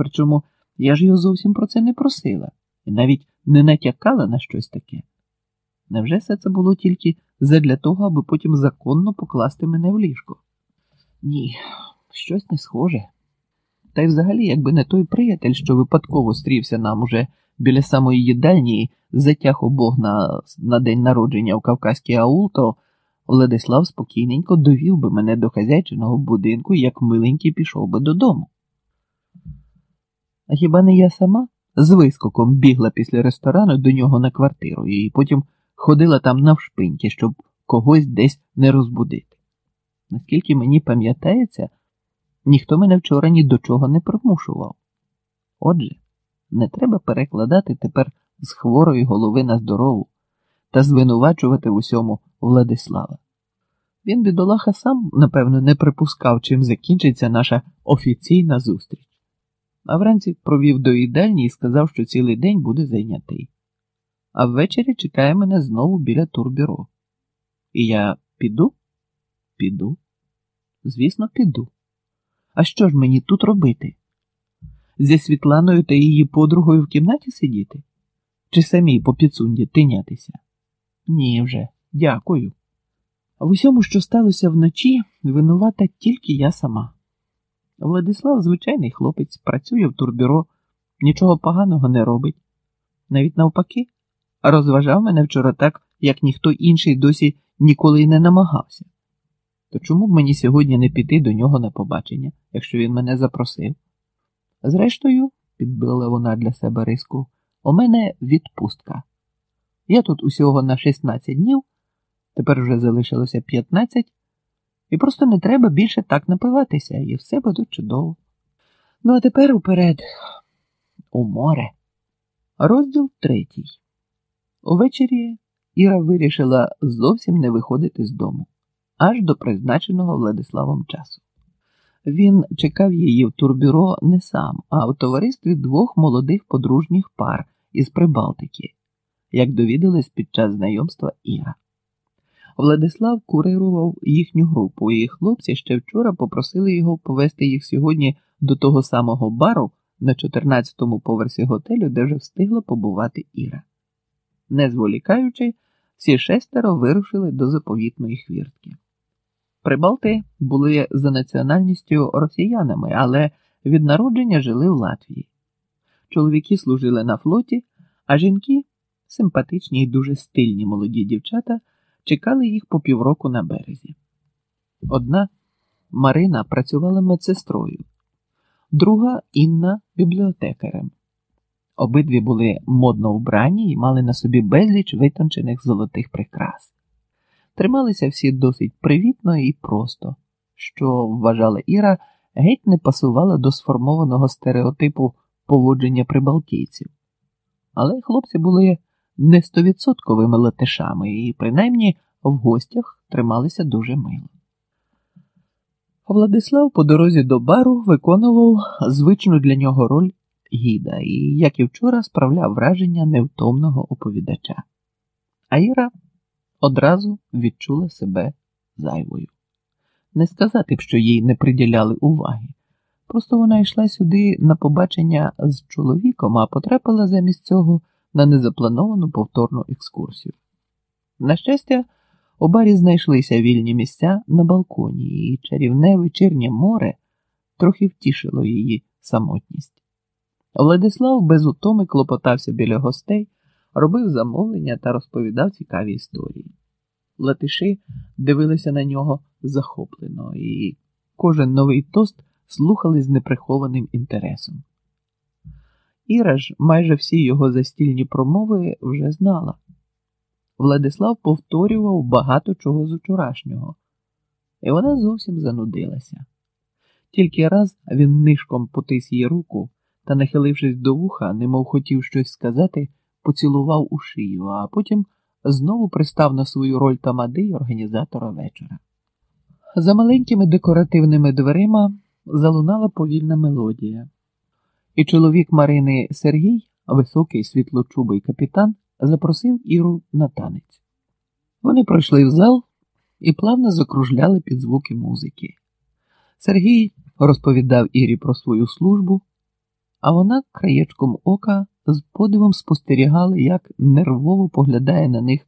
Причому я ж його зовсім про це не просила і навіть не натякала на щось таке. Невже все це було тільки задля того, аби потім законно покласти мене в ліжко? Ні, щось не схоже. Та й взагалі, якби не той приятель, що випадково стрівся нам уже біля самої їдальні затяг обох на, на день народження у Кавказький аул, то Владислав спокійненько довів би мене до хазяйчиного будинку, як миленький пішов би додому. А хіба не я сама з вискоком бігла після ресторану до нього на квартиру і потім ходила там навшпиньки, щоб когось десь не розбудити. Наскільки мені пам'ятається, ніхто мене вчора ні до чого не примушував. Отже, не треба перекладати тепер з хворої голови на здорову та звинувачувати в усьому Владислава. Він, бідолаха, сам, напевно, не припускав, чим закінчиться наша офіційна зустріч. А вранці провів до їдальні і сказав, що цілий день буде зайнятий. А ввечері чекає мене знову біля турбюро. І я піду? Піду. Звісно, піду. А що ж мені тут робити? Зі Світланою та її подругою в кімнаті сидіти? Чи самій по підсунді тинятися? Ні, вже, дякую. А в усьому, що сталося вночі, винувата тільки я сама. Владислав, звичайний хлопець, працює в турбюро, нічого поганого не робить. Навіть навпаки, розважав мене вчора так, як ніхто інший досі ніколи й не намагався. То чому б мені сьогодні не піти до нього на побачення, якщо він мене запросив? Зрештою, підбила вона для себе риску, у мене відпустка. Я тут усього на 16 днів, тепер вже залишилося 15, і просто не треба більше так напиватися, і все буде чудово. Ну, а тепер уперед, у море. Розділ третій. Увечері Іра вирішила зовсім не виходити з дому, аж до призначеного Владиславом часу. Він чекав її в турбюро не сам, а в товаристві двох молодих подружніх пар із Прибалтики, як довідалась під час знайомства Іра. Владислав курирував їхню групу, і хлопці ще вчора попросили його повести їх сьогодні до того самого бару на 14-му поверсі готелю, де вже встигла побувати Іра. Не зволікаючи, всі шестеро вирушили до заповітної хвіртки. Прибалти були за національністю росіянами, але від народження жили в Латвії. Чоловіки служили на флоті, а жінки симпатичні і дуже стильні молоді дівчата чекали їх по півроку на березі. Одна Марина працювала медсестрою, друга Інна бібліотекарем. Обидві були модно вбрані і мали на собі безліч витончених золотих прикрас. Трималися всі досить привітно і просто, що, вважала Іра, геть не пасувала до сформованого стереотипу поводження прибалтійців. Але хлопці були не стовідсотковими латишами і, принаймні, в гостях трималися дуже мило. Владислав по дорозі до бару виконував звичну для нього роль гіда і, як і вчора, справляв враження невтомного оповідача. А Іра одразу відчула себе зайвою. Не сказати б, що їй не приділяли уваги. Просто вона йшла сюди на побачення з чоловіком, а потрапила замість цього на незаплановану повторну екскурсію. На щастя, у барі знайшлися вільні місця на балконі, і чарівне вечірнє море трохи втішило її самотність. Владислав без утоми клопотався біля гостей, робив замовлення та розповідав цікаві історії. Латиші дивилися на нього захоплено, і кожен новий тост слухали з неприхованим інтересом. Іра ж майже всі його застільні промови вже знала. Владислав повторював багато чого з учорашнього, і вона зовсім занудилася. Тільки раз він нишком потис її руку та, нахилившись до вуха, немов хотів щось сказати, поцілував у шию, а потім знову пристав на свою роль тамади й організатора вечора. За маленькими декоративними дверима залунала повільна мелодія, і чоловік Марини Сергій, високий світлочубий капітан, запросив Іру на танець. Вони пройшли в зал і плавно закружляли під звуки музики. Сергій розповідав Ірі про свою службу, а вона краєчком ока з подивом спостерігала, як нервово поглядає на них